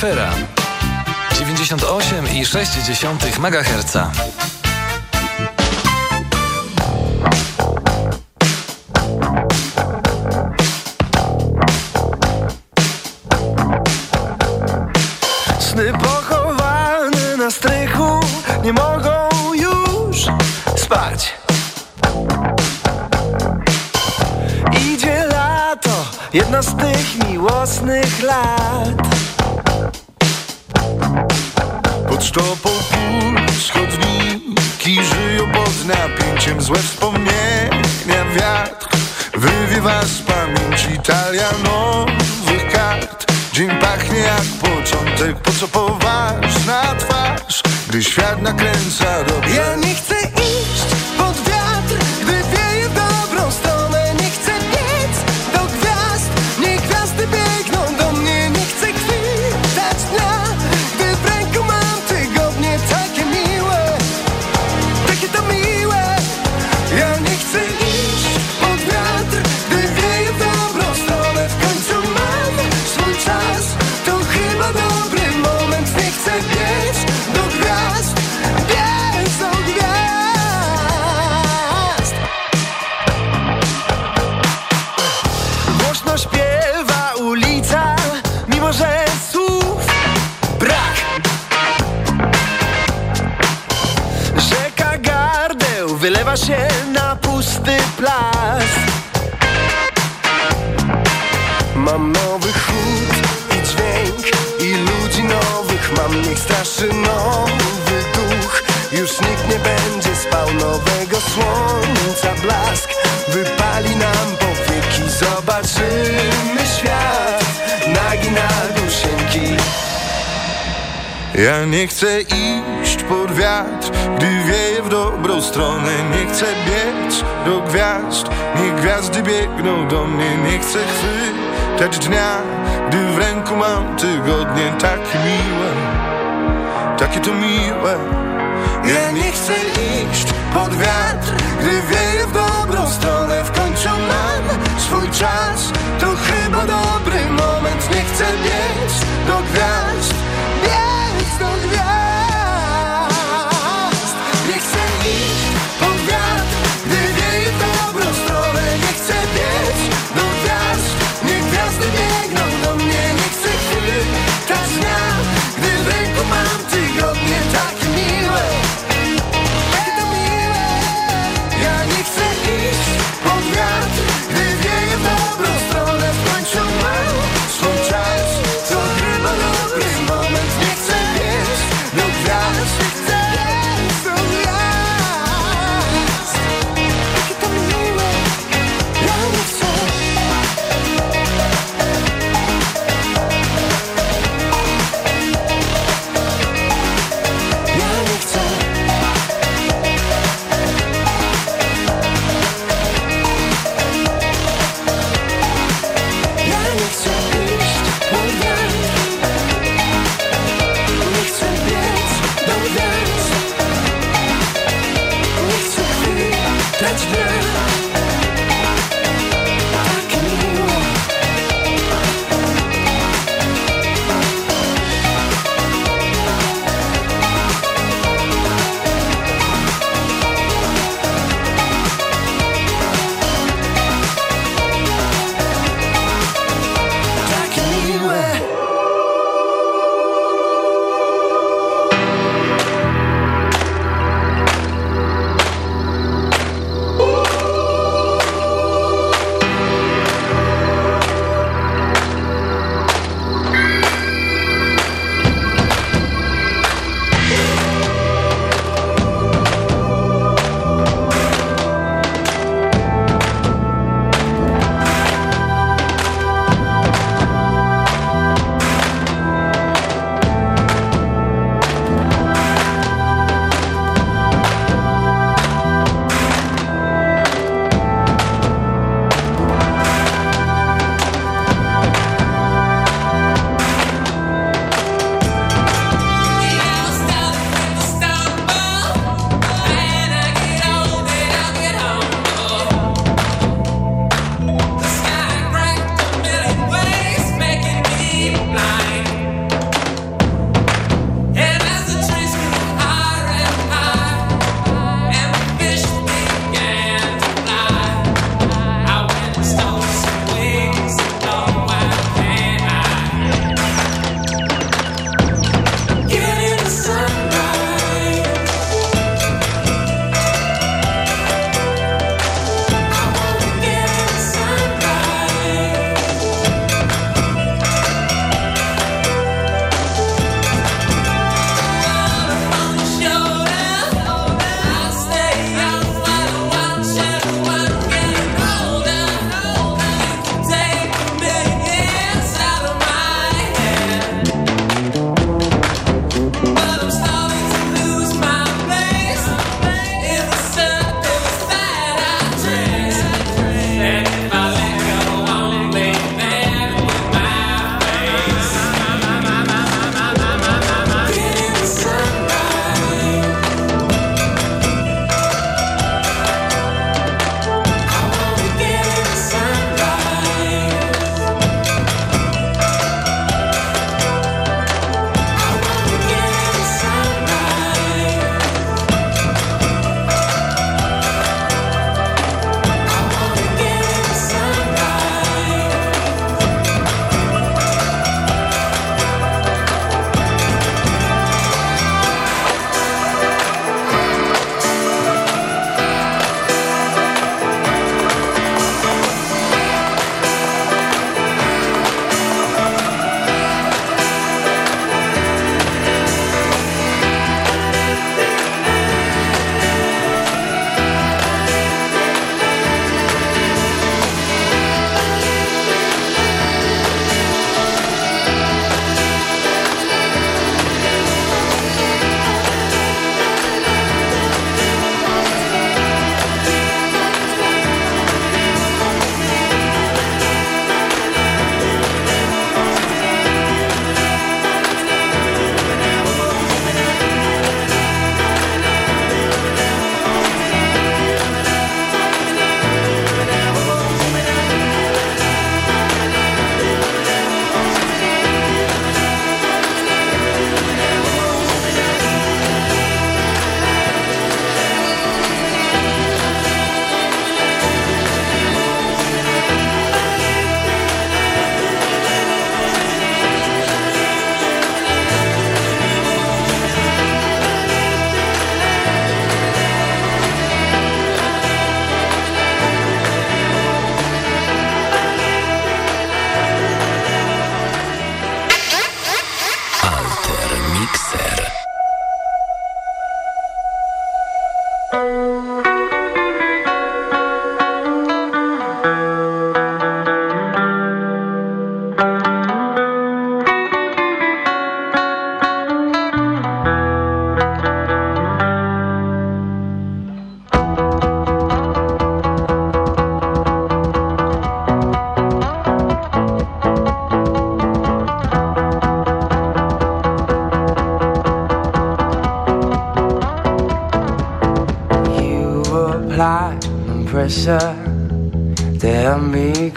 Afera 98,6 MHz. Sny pochowane na strychu nie mogą już spać. Idzie lato, jedno z tych miłosnych lat. Pod sztopą puls chodniki żyją pod napięciem. Złe wspomnienia wiatr wywiewa z pamięci. Talia nowych kart. Dzień pachnie jak początek, po co poważna twarz Gdy świat nakręca dobrze Ja nie chcę Ja nie chcę iść pod wiatr, gdy wieje w dobrą stronę. Nie chcę biec do gwiazd, niech gwiazdy biegną do mnie. Nie chcę chwytać dnia, gdy w ręku mam tygodnie. Takie miłe, takie to miłe. Ja nie chcę iść pod wiatr, gdy wieje w dobrą stronę. W końcu mam swój czas, to chyba dobry moment. Nie chcę biec do gwiazd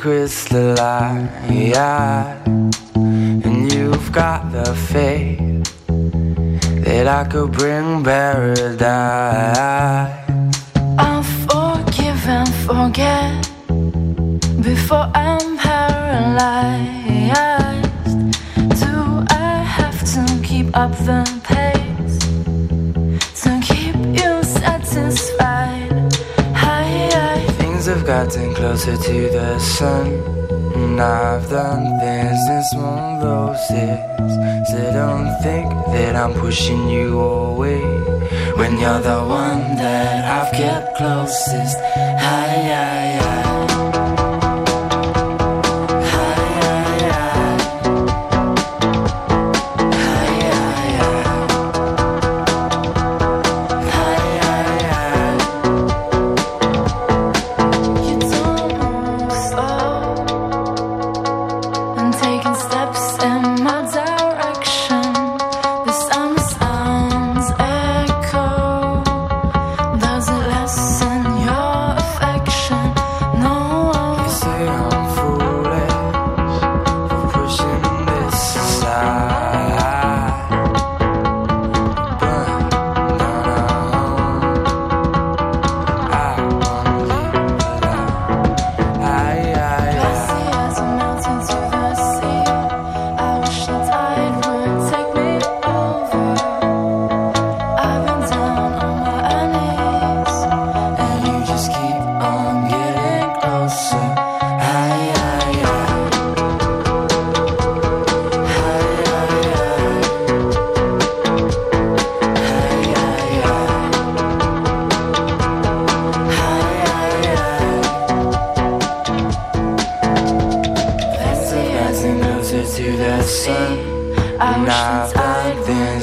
me crystalline And you've got the faith That I could bring paradise. I'll forgive and forget Before I'm paralyzed. Do I have to keep up the Have gotten closer to the sun. And I've done things in small doses. So don't think that I'm pushing you away. When you're the one that I've kept closest. High, high, high Getting closer to the sun. And I've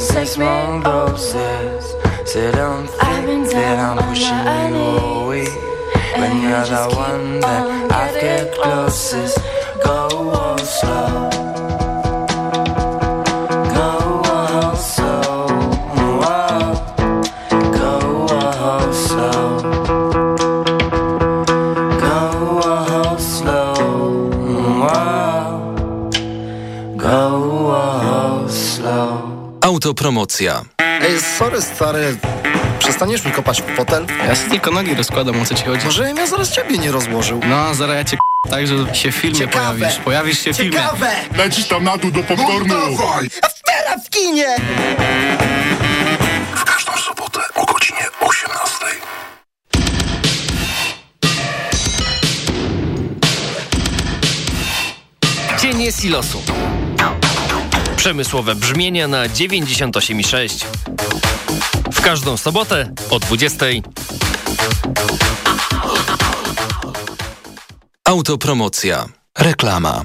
take me small over. doses. So don't been think that I'm pushing you away. When you're the one that I've kept closest. Go slow. Autopromocja. Ej, sorry stary, przestaniesz mi kopać w fotel? Ja sobie tylko nogi rozkładam, o co ci chodzi. Może ja zaraz ciebie nie rozłożył. No, zaraz ja cię k- tak, że się w filmie Ciekawe. pojawisz. Pojawisz się w filmie. Ciekawe! Lecisz tam na dół do popcornu. Teraz w kinie! W każdą sobotę o godzinie 18. Cienie silosu. Przemysłowe brzmienia na 98,6. W każdą sobotę o 20. Autopromocja. Reklama.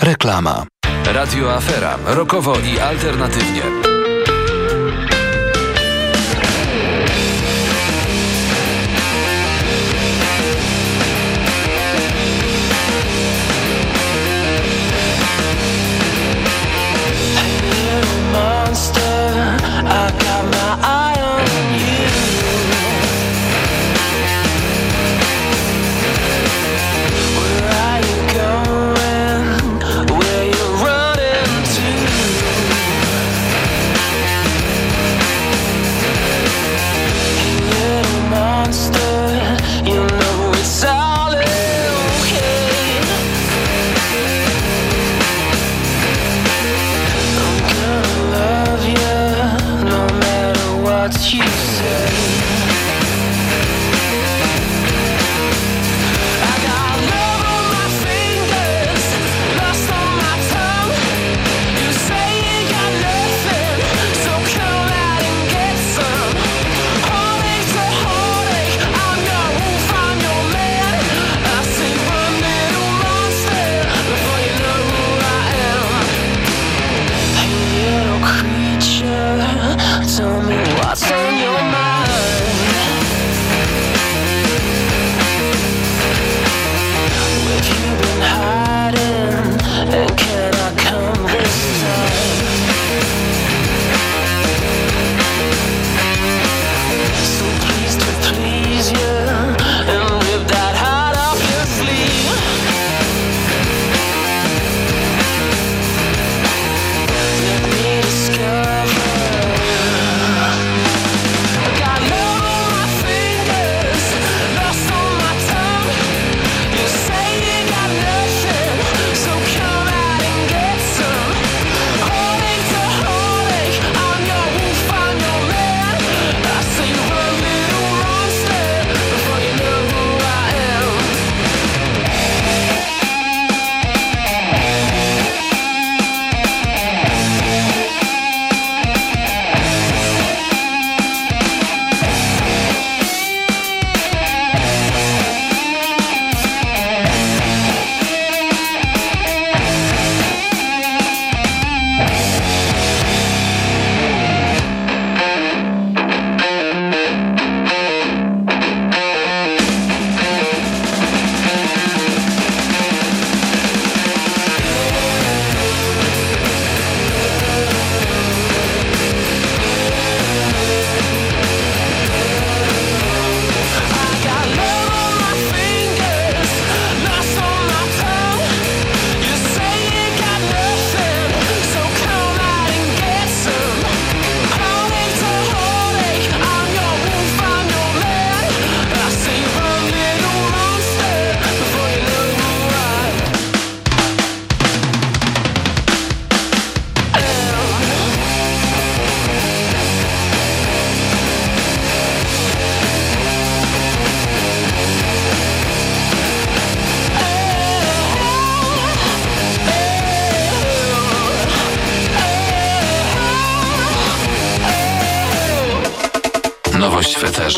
Reklama. Radio Afera. Rokowo i alternatywnie.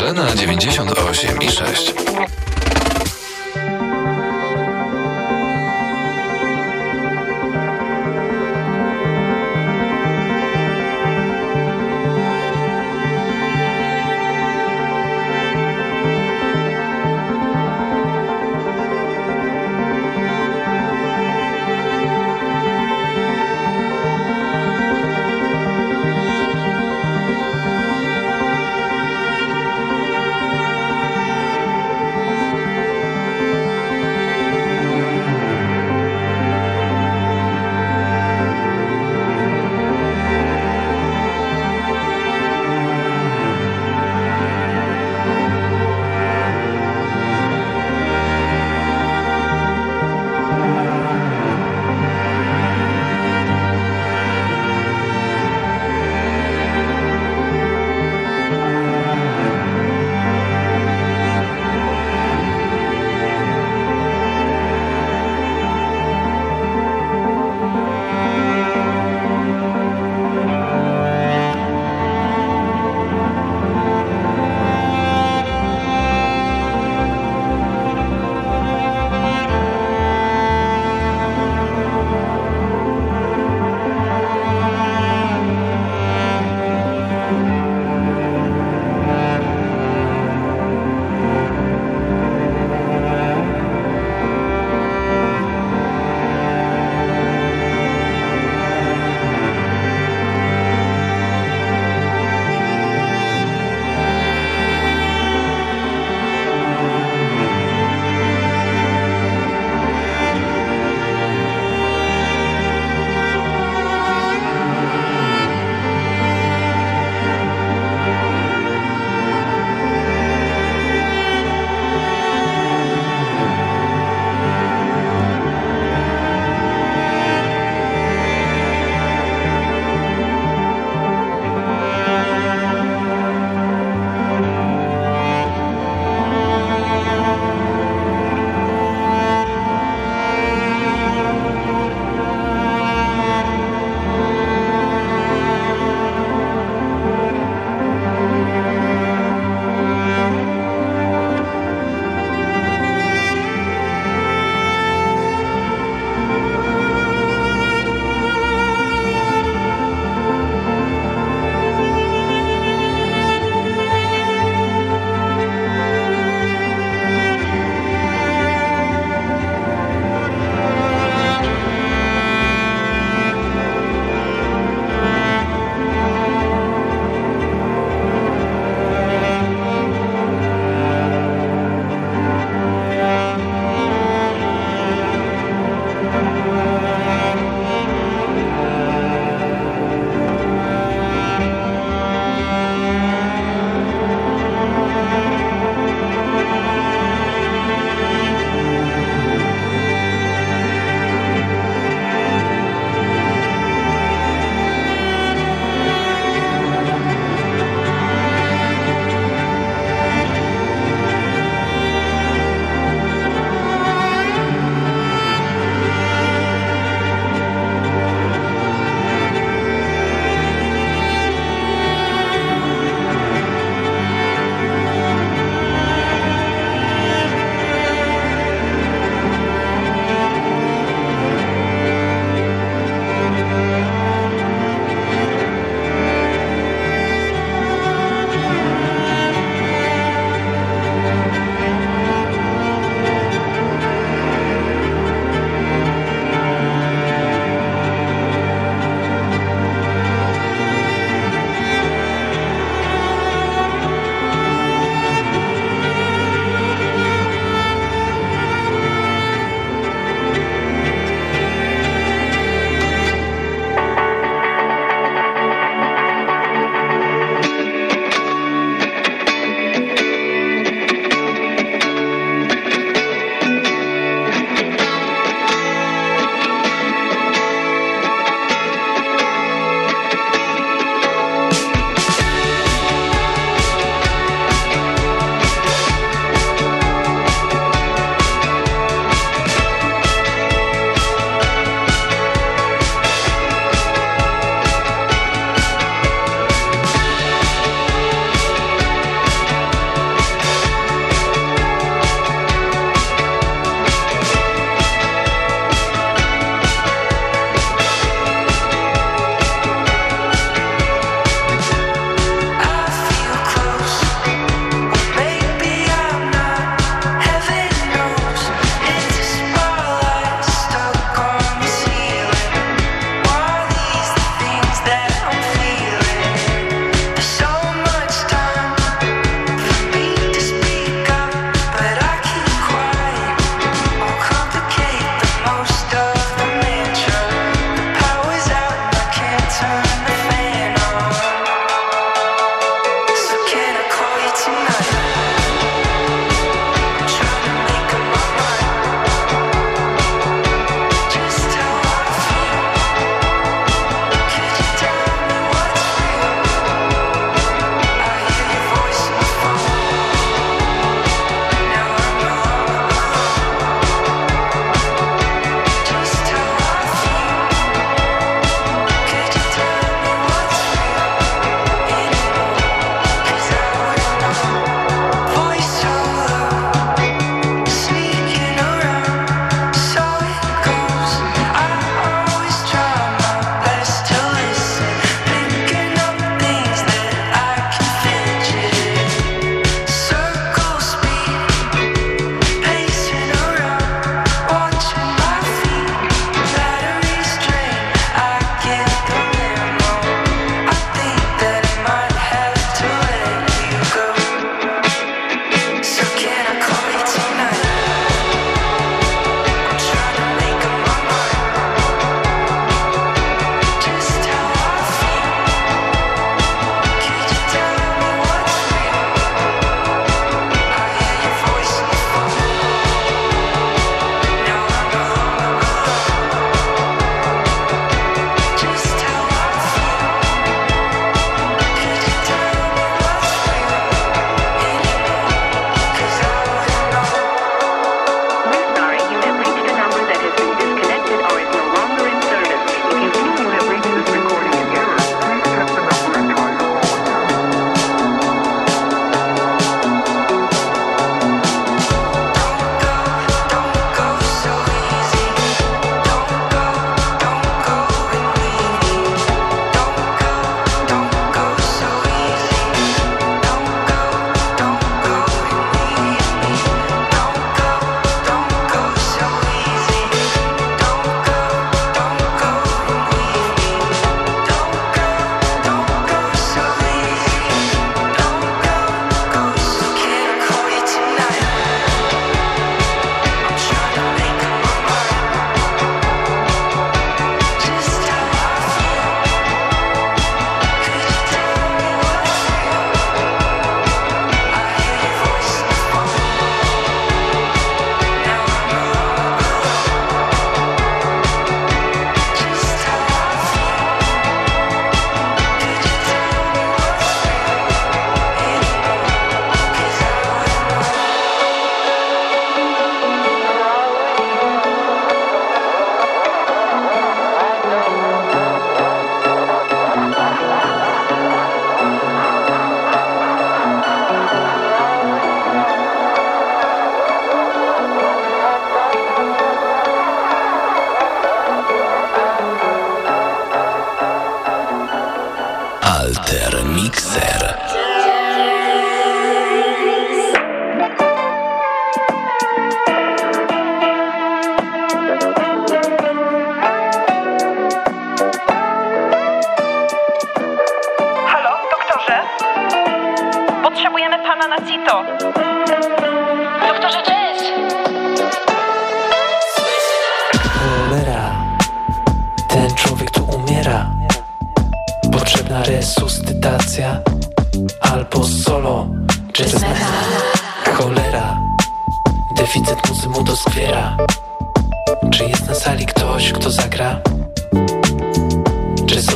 Eterze na 98 i 6.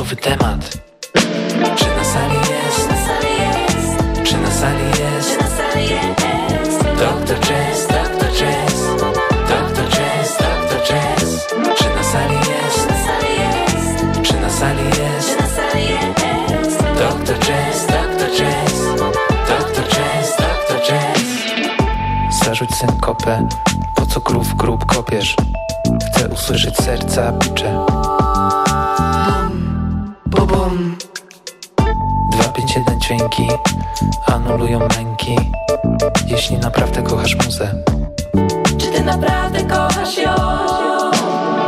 Jazzowy temat. Czy na sali jest? Czy na sali jest? Doktor Jazz, Doktor Jazz, Doktor Jazz, Doktor Jazz. Czy na sali jest? Czy na sali jest? Doktor Jazz, Doktor Jazz, Doktor Jazz, Doktor Jazz. Zarzuć synkopę, po co grób grób kopiesz? Chcę usłyszeć serca bicze. Dźwięki anulują męki. Jeśli naprawdę kochasz muzę, Czy ty naprawdę kochasz ją?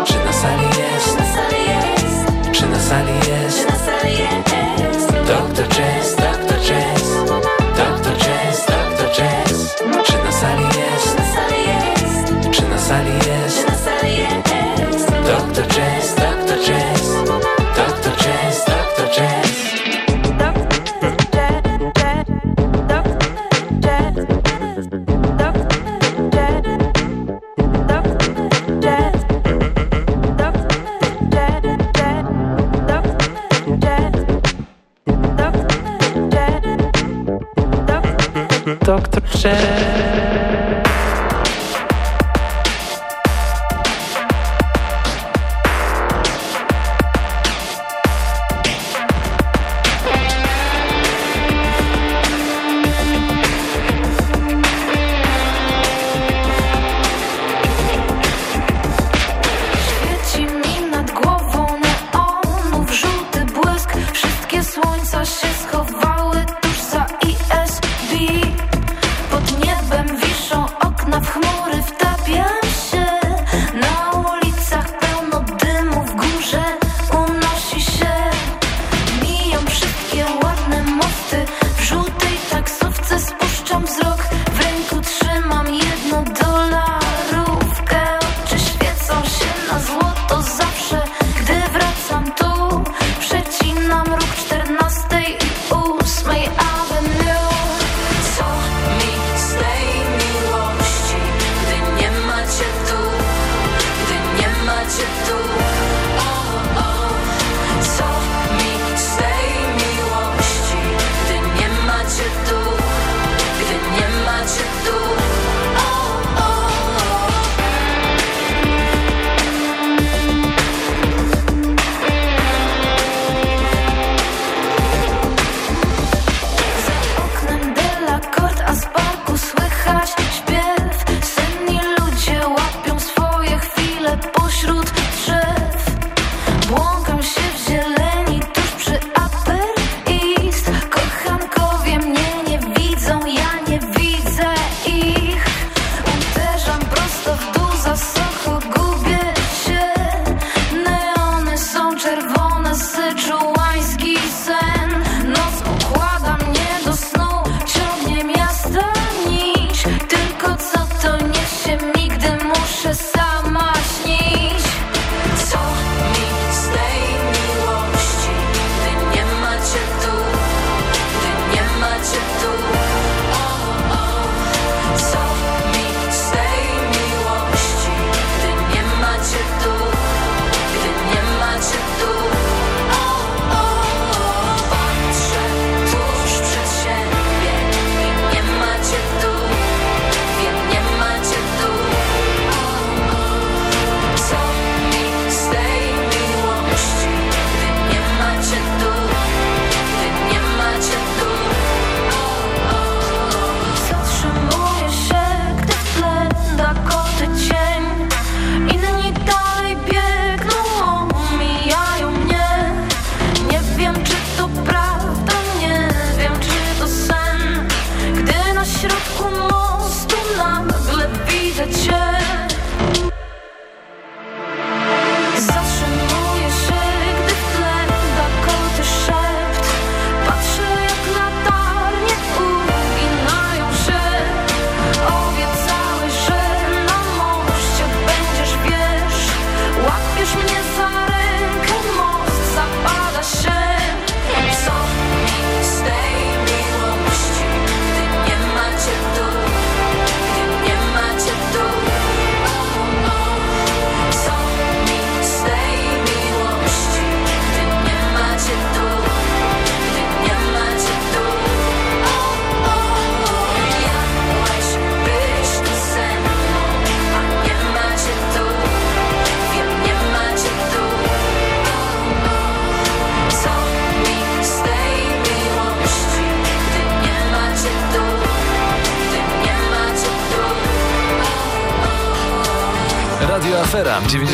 czy na sali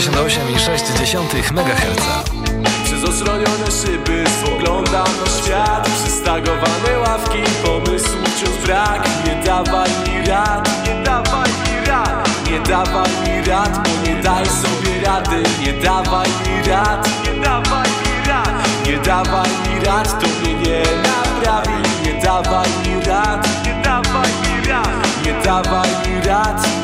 98,6 MHz. Przez ostronione szyby spoglądam na świat. Przystagowane ławki, pomysłów wciąż brak. Nie dawaj mi rad, nie dawaj mi rad. Nie dawaj mi rad, bo nie daj sobie rady. Nie dawaj mi rad, nie dawaj mi rad. Nie dawaj mi rad, to mnie nie naprawi. Nie dawaj mi rad, nie dawaj mi rad. Nie dawaj mi rad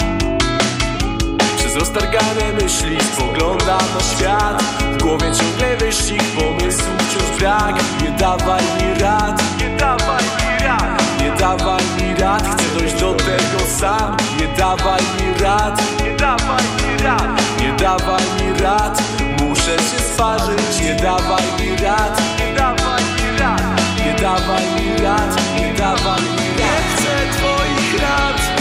przez roztargane myśli spoglądam na świat W głowie ciągle wyścig, pomysłów wciąż brak Nie dawaj mi rad, nie dawaj mi rad Nie dawaj mi rad, chcę dojść do tego sam Nie dawaj mi rad, nie dawaj mi rad Nie dawaj mi rad, muszę się sparzyć Nie dawaj mi rad, nie dawaj mi rad Nie dawaj mi rad, nie dawaj mi rad Nie chcę twoich rad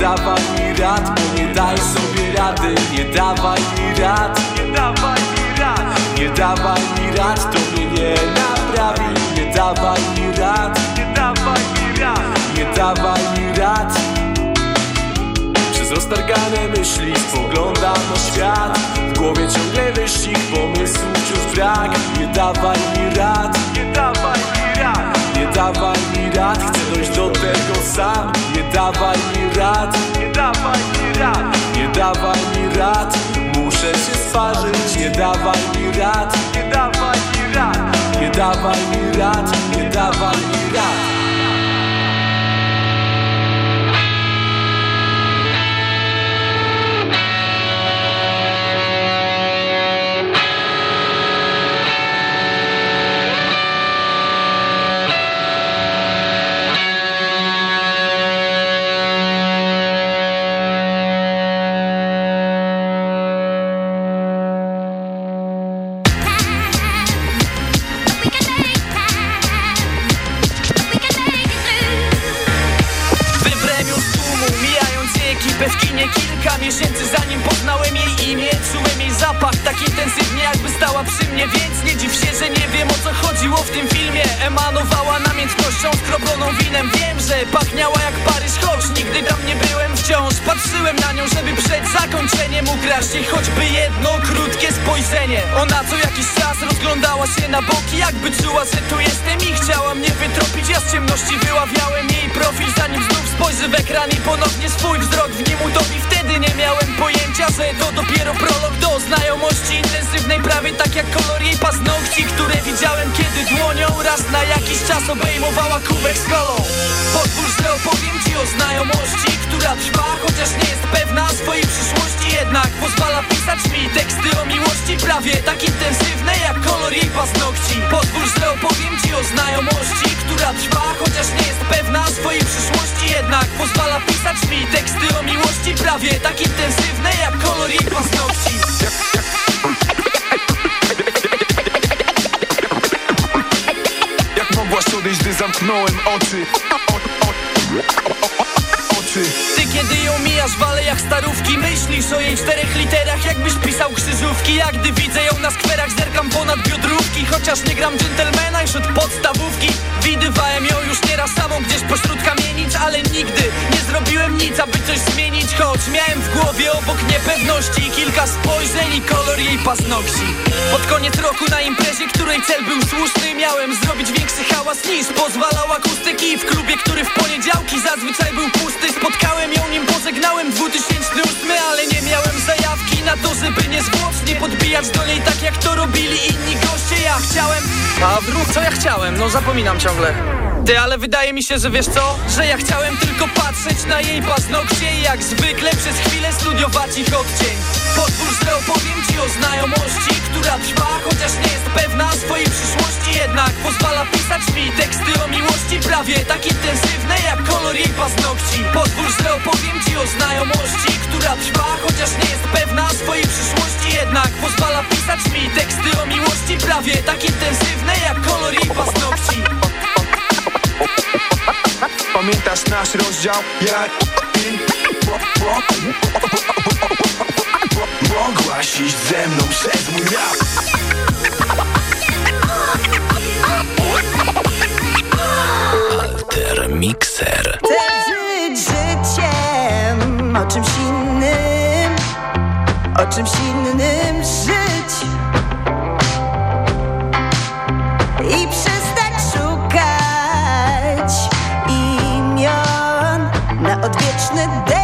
dawaj mi rad, bo nie daj sobie rady Nie dawaj mi rad, nie dawaj mi rad. Nie dawaj mi rad, to mnie nie naprawi. Nie dawaj mi rad, nie dawaj mi rad. Nie dawaj mi rad. Przez roztargane myśli spoglądam na świat. W głowie ciągle wyścig, pomysłów wciąż brak. Nie dawaj mi rad, nie dawaj mi rad dawaj mi rad, chcę dojść do tego sam. Nie dawaj mi rad, nie dawaj mi rad. Nie dawaj mi rad, muszę się sparzyć. Nie dawaj mi rad, nie dawaj mi rad. Nie dawaj mi rad, nie dawaj mi rad przy mnie Więc nie dziw się, że nie wiem o co chodziło w tym filmie. Emanowała namiętnością skroploną winem. Wiem, że pachniała jak Paryż, choć nigdy tam nie byłem. Wciąż patrzyłem na nią, żeby przed zakończeniem ukraść jej choćby jedno krótkie spojrzenie. Ona co jakiś czas rozglądała się na boki Jakby czuła, że tu jestem i chciała mnie wytropić. Ja z ciemności wyławiałem jej profil Zanim znów spojrzy w ekran i ponownie swój wzrok w nim utopi Wtedy nie miałem pojęcia, że to dopiero prolog. Do znajomości intensywnej Prawie tak jak kolor jej paznokci, które widziałem kiedy dłonią Raz na jakiś czas obejmowała kubek z kolą. Pozwól, że opowiem o znajomości, która trwa Chociaż nie jest pewna swojej przyszłości. Jednak pozwala pisać mi teksty o miłości Prawie tak intensywne jak kolor jej paznokci. Pozwól, że opowiem ci o znajomości, która trwa Chociaż nie jest pewna swojej przyszłości. Jednak pozwala pisać mi teksty o miłości Prawie tak intensywne jak kolor jej paznokci. Jak mogłaś odejść, gdy zamknąłem oczy? O, o, o, Oczy kiedy ją mijasz w alejach starówki Myślisz o jej czterech literach jakbyś pisał krzyżówki. Jak gdy widzę ją na skwerach zerkam ponad biodrówki. Chociaż nie gram dżentelmena już od podstawówki. Widywałem ją już nieraz samą gdzieś pośród kamienic Ale nigdy nie zrobiłem nic, aby coś zmienić. Choć miałem w głowie obok niepewności Kilka spojrzeń i kolor jej paznokci. Pod koniec roku na imprezie, której cel był słuszny Miałem zrobić większy hałas niż pozwalał akustyki. W klubie, który w poniedziałki zazwyczaj był pusty Spotkałem ją, nim pożegnałem 2008 Ale nie miałem zajawki na to, żeby niezwłocznie podbijać do niej tak jak to robili inni goście. Ja chciałem... A wróg, co ja chciałem? No zapominam ciągle. Ty, ale wydaje mi się, że wiesz co? Że ja chciałem tylko patrzeć na jej paznokcie I jak zwykle przez chwilę studiować ich odcień. Pozwól, że opowiem ci o znajomości Która trwa, chociaż nie jest pewna swojej przyszłości. Jednak pozwala pisać mi teksty o miłości Prawie tak intensywne jak kolor jej paznokci. Pozwól, że opowiem ci o znajomości Która trwa, chociaż nie jest pewna swojej przyszłości. Jednak pozwala pisać mi teksty o miłości Prawie tak intensywne jak kolor jej paznokci. Pamiętasz nasz rozdział? Ja i Mogłaś iść ze mną przez mój rap Alter Mixer. O czymś innym, o czymś innym żyć i przestać szukać imion na odwieczny deszcz,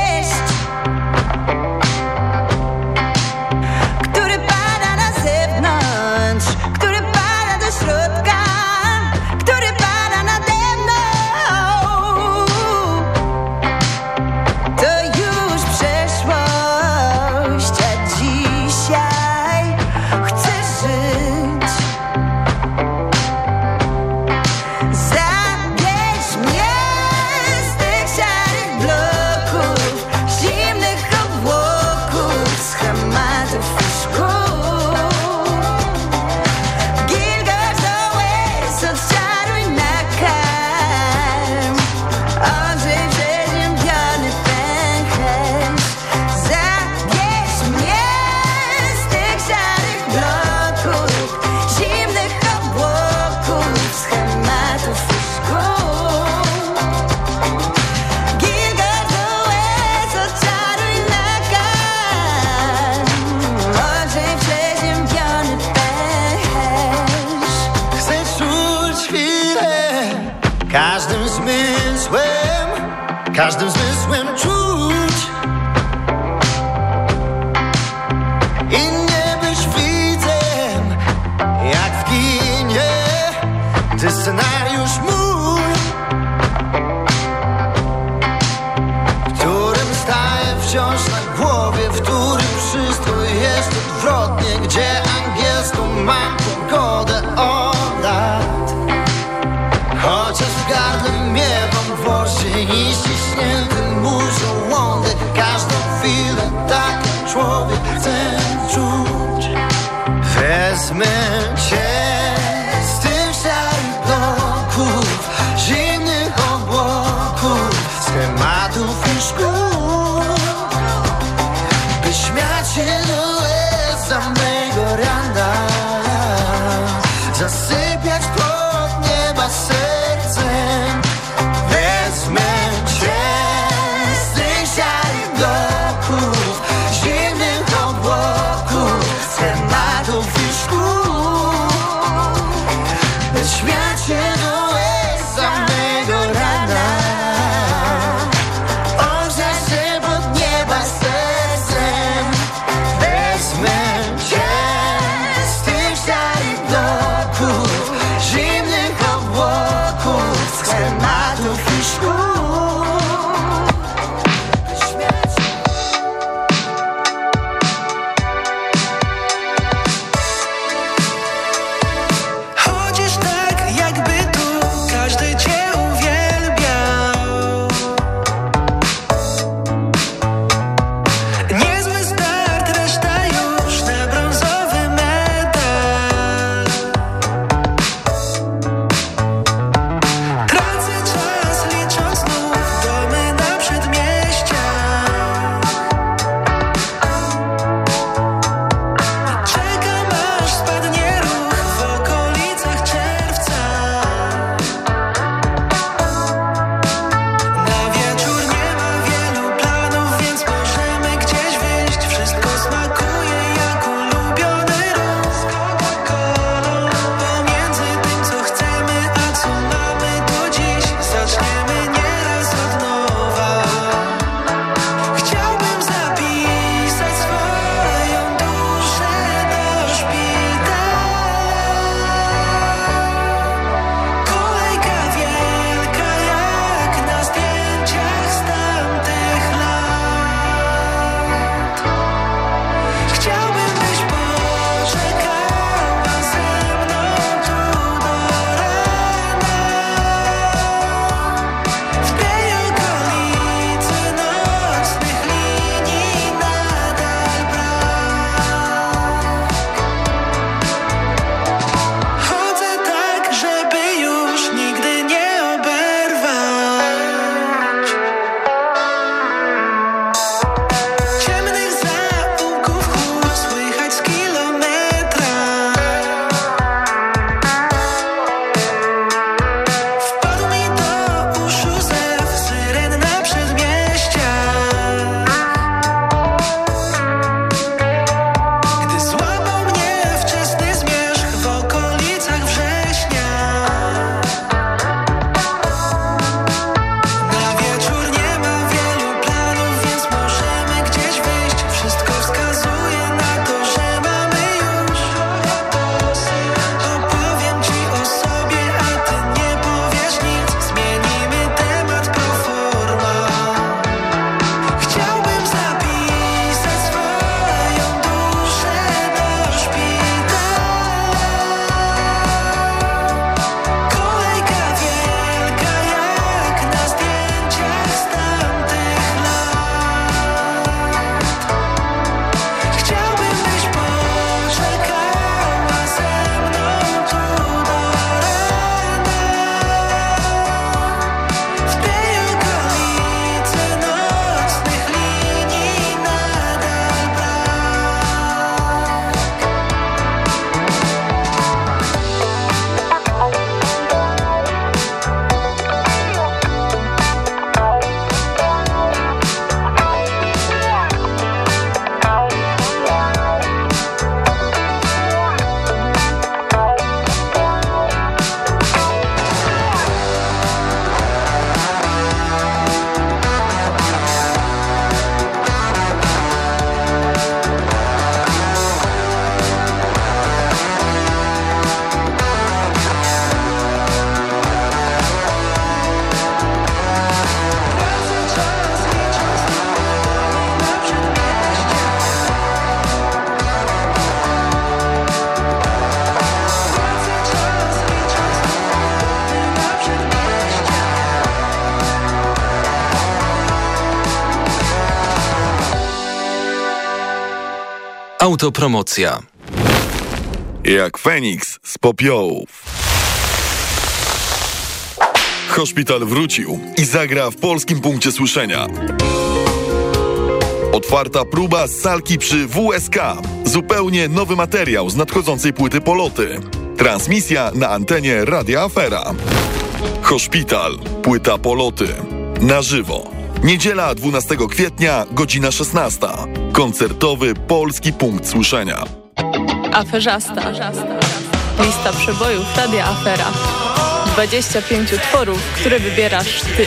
Autopromocja. Jak Feniks z popiołów. Hospital wrócił i zagra w polskim punkcie słyszenia. Otwarta próba z salki przy WSK. Zupełnie nowy materiał z nadchodzącej płyty Poloty. Transmisja na antenie Radia Afera. Hospital. Płyta Poloty. Na żywo. Niedziela 12 kwietnia, godzina 16. Koncertowy polski punkt słyszenia. Aferzasta. Lista przebojów Radia Afera. 25 utworów, które wybierasz Ty.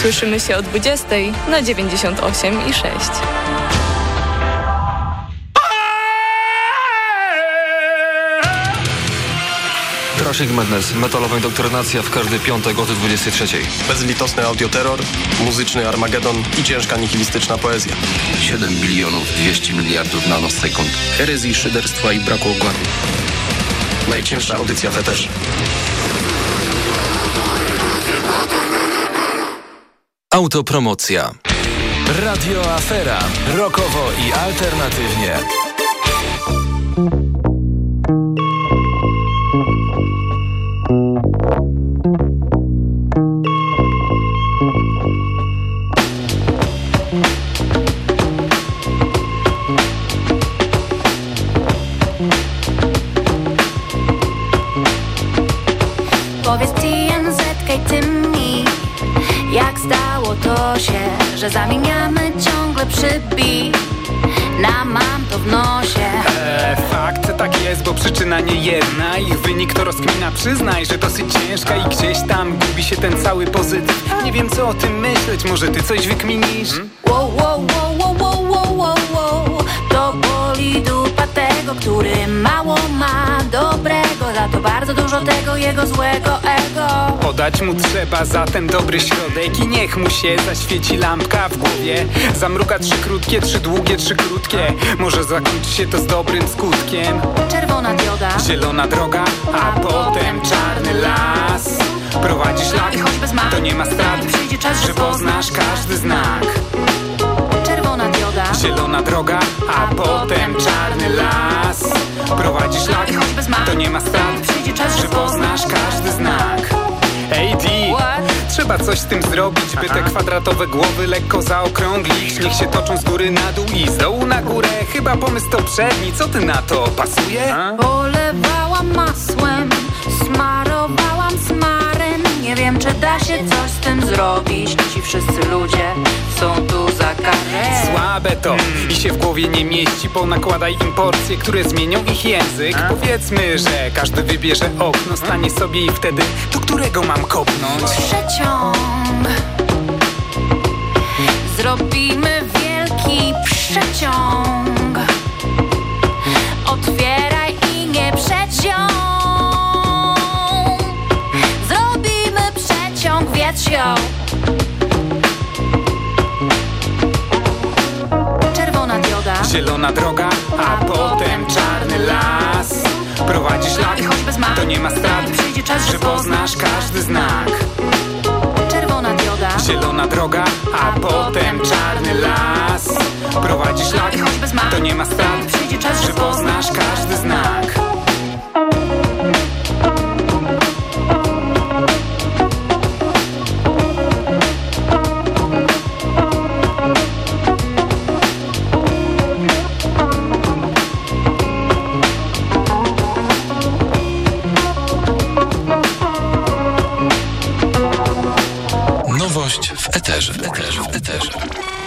Słyszymy się o 20 na 98 i 6. Crushing Madness, metalowa indoktrynacja w każdy piątek o 23. Bezlitosny audioterror, muzyczny Armagedon i ciężka nihilistyczna poezja. 7 bilionów 200 miliardów nanosekund. Herezji, szyderstwa i braku układu. Najcięższa audycja w eterze. Autopromocja. Radio Afera. Rokowo i alternatywnie. Że zamieniamy ciągle przybij Na mam to w nosie. E, fakt tak jest, bo przyczyna nie jedna. Ich wynik to rozkmina, przyznaj, że dosyć ciężka I gdzieś tam gubi się ten cały pozytyw. Nie wiem co o tym myśleć, może ty coś wykminisz? Wow, wow, wow, wow, wow, wow, wow, wow To boli dupa tego, który mało ma dobrego. Za to bardzo dużo tego jego złego ego. Podać mu trzeba zatem dobry środek I niech mu się zaświeci lampka w głowie. Zamruka trzy krótkie, trzy długie, trzy krótkie. Może zakończy się to z dobrym skutkiem. Czerwona dioda. Zielona droga, a potem czarny las. Prowadzi szlak, to nie ma strat. Że poznasz każdy znak Zielona droga, a potem czarny las. Prowadzi szlak, to nie ma strat. Że poznasz każdy znak. Ej D, trzeba coś z tym zrobić By te kwadratowe głowy lekko zaokrąglić. Niech się toczą z góry na dół i z dołu na górę. Chyba pomysł to przedni, co ty na to, pasuje? Polewałam masłem, wiem czy da się coś z tym zrobić. Ci wszyscy ludzie są tu za karę. Słabe to i się w głowie nie mieści. Ponakładaj im porcje, które zmienią ich język. Powiedzmy, że każdy wybierze okno Stanie sobie i wtedy, do którego mam kopnąć? Przeciąg Zrobimy wielki przeciąg. Otwieraj i nie przeciąg ją Czerwona dioda Zielona droga, a potem czarny las. Prowadzi szlak, to nie ma strat Że poznasz każdy znak. Czerwona dioda Zielona droga, a potem czarny las. Prowadzi szlak, to nie ma strat Że poznasz każdy znak eterze. W eterze. W eterze.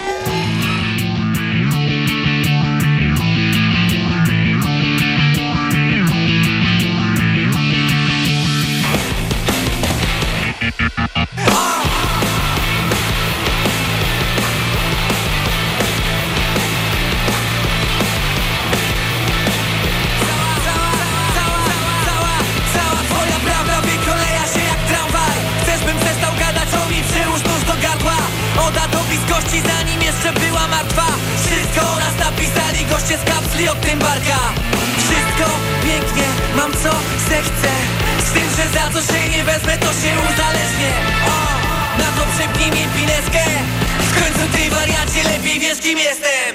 Oda do bliskości zanim jeszcze była martwa. Wszystko o nas napisali goście z kapsli od tym barka Wszystko pięknie, mam co zechcę. Z tym, że za co się nie wezmę to się uzależnię. O, na to przepnij mi pineskę. W końcu ty wariacie lepiej wiesz kim jestem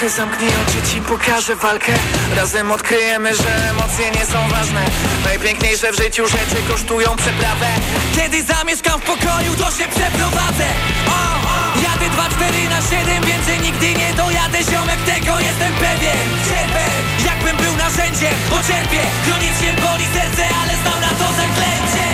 trochę Zamknij oczy, ci pokażę walkę. Razem odkryjemy, że emocje nie są ważne. Najpiękniejsze w życiu rzeczy kosztują przeprawę. Kiedy zamieszkam w pokoju, to się przeprowadzę. O, o. Jadę 2, 4 na 7, więcej nigdy nie dojadę. Ziomek, tego jestem pewien. Cierpę, jakbym był narzędziem Bo cierpię, chronicznie boli serce Ale znam na to zaklęcie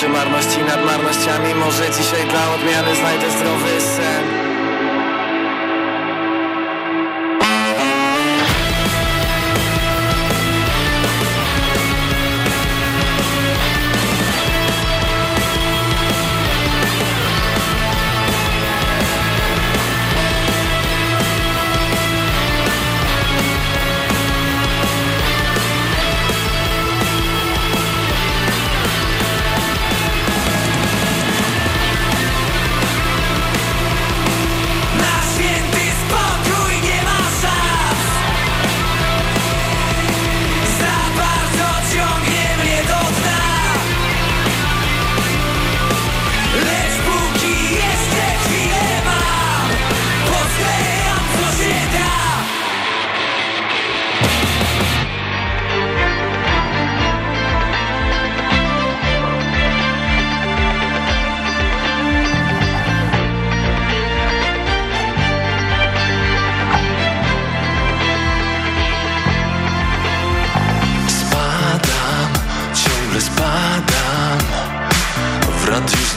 się Marności nad marnościami. Może dzisiaj dla odmiany znajdę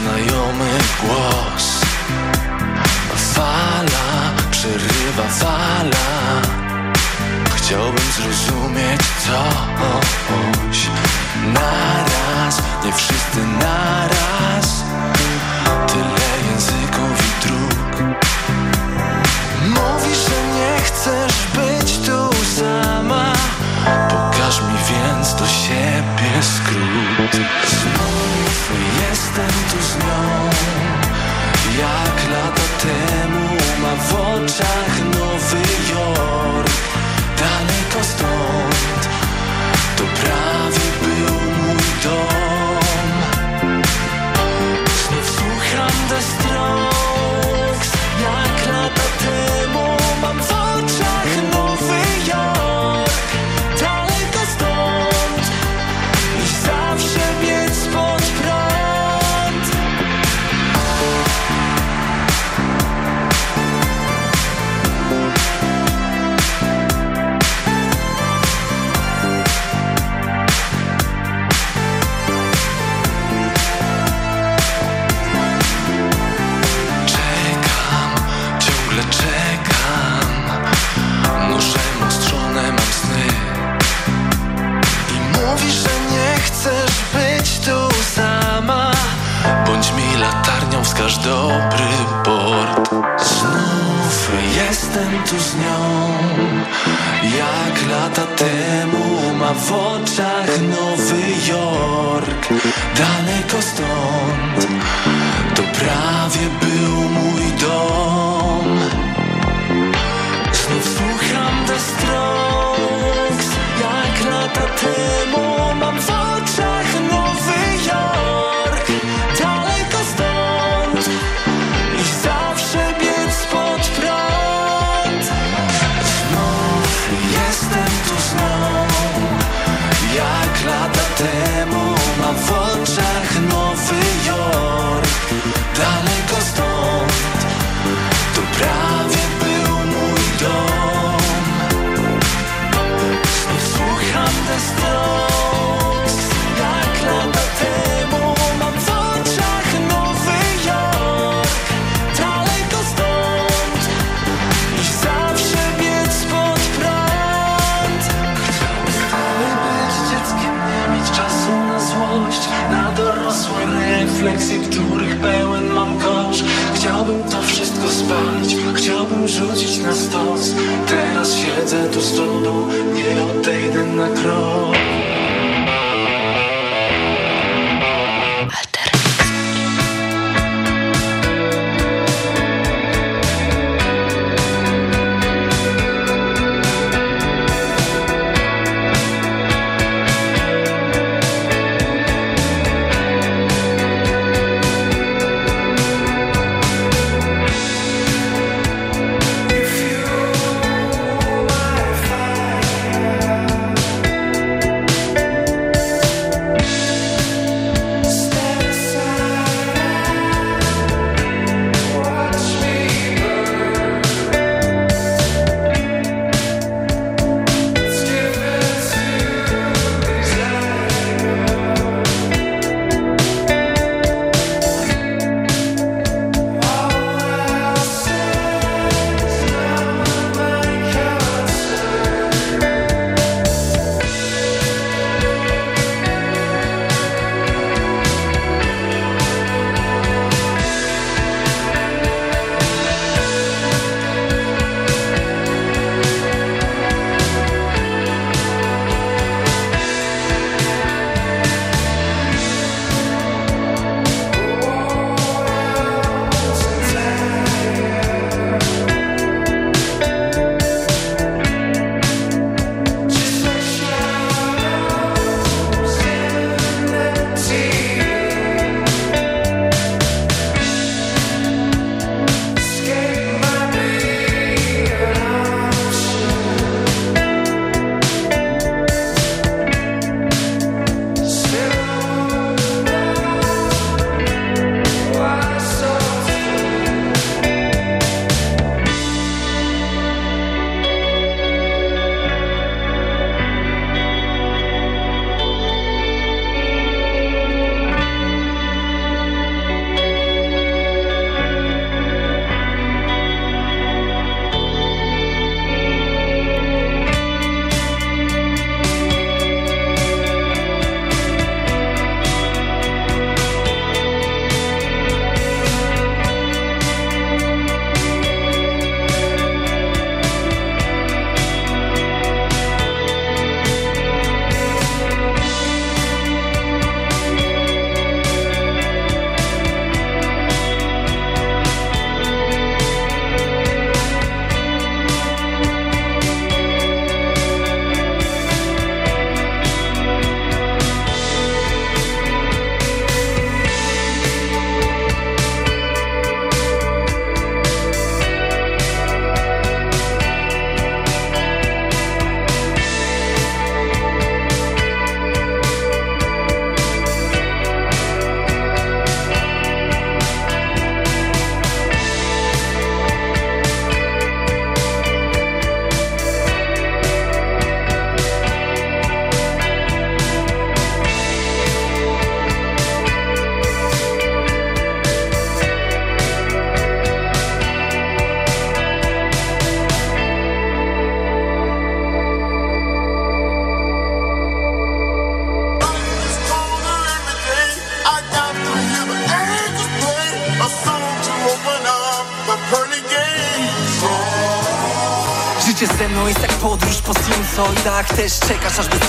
znajomy głos. Fala, przerywa fala. Chciałbym zrozumieć coś Naraz, nie wszyscy naraz. Tyle języków i dróg. Mówisz, że nie chcesz być tu sama. Pokaż mi więc do siebie skrót. Znów jestem Jak lata wskaż dobry port. Znów jestem tu z nią. Jak lata temu ma w oczach Nowy Jork. Daleko stąd To prawie był mój dom na stos. Teraz siedzę tu z tobą, nie odejdę na krok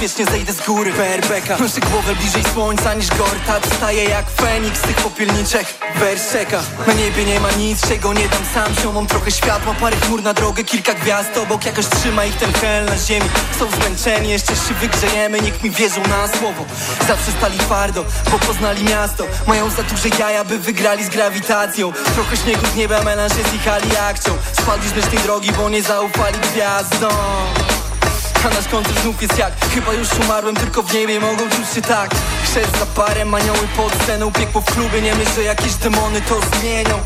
bezpiecznie zejdę z góry. Werbeka Noszę głowę bliżej słońca niż Gortat Wstaję jak Feniks z tych popielniczek Werseka Na niebie nie ma nic, czego nie dam sam Ziomom trochę światła, parę chmur na drogę Kilka gwiazd obok, jakoś trzyma ich ten hel na ziemi. Są zmęczeni, jeszcze się wygrzejemy. Niech mi wierzą na słowo. Zawsze stali twardo, bo poznali miasto. Mają za duże jaja, by wygrali z grawitacją. Trochę śniegu z nieba, melanże zjechali akcją Spadli z tej drogi, bo nie zaufali gwiazdom a nasz koncert znów jest jak. Chyba już umarłem, tylko w niebie mogą czuć się tak. Chrzest za parem, anioły pod sceną Piekło w klubie, nie myśl, że jakieś demony to zmienią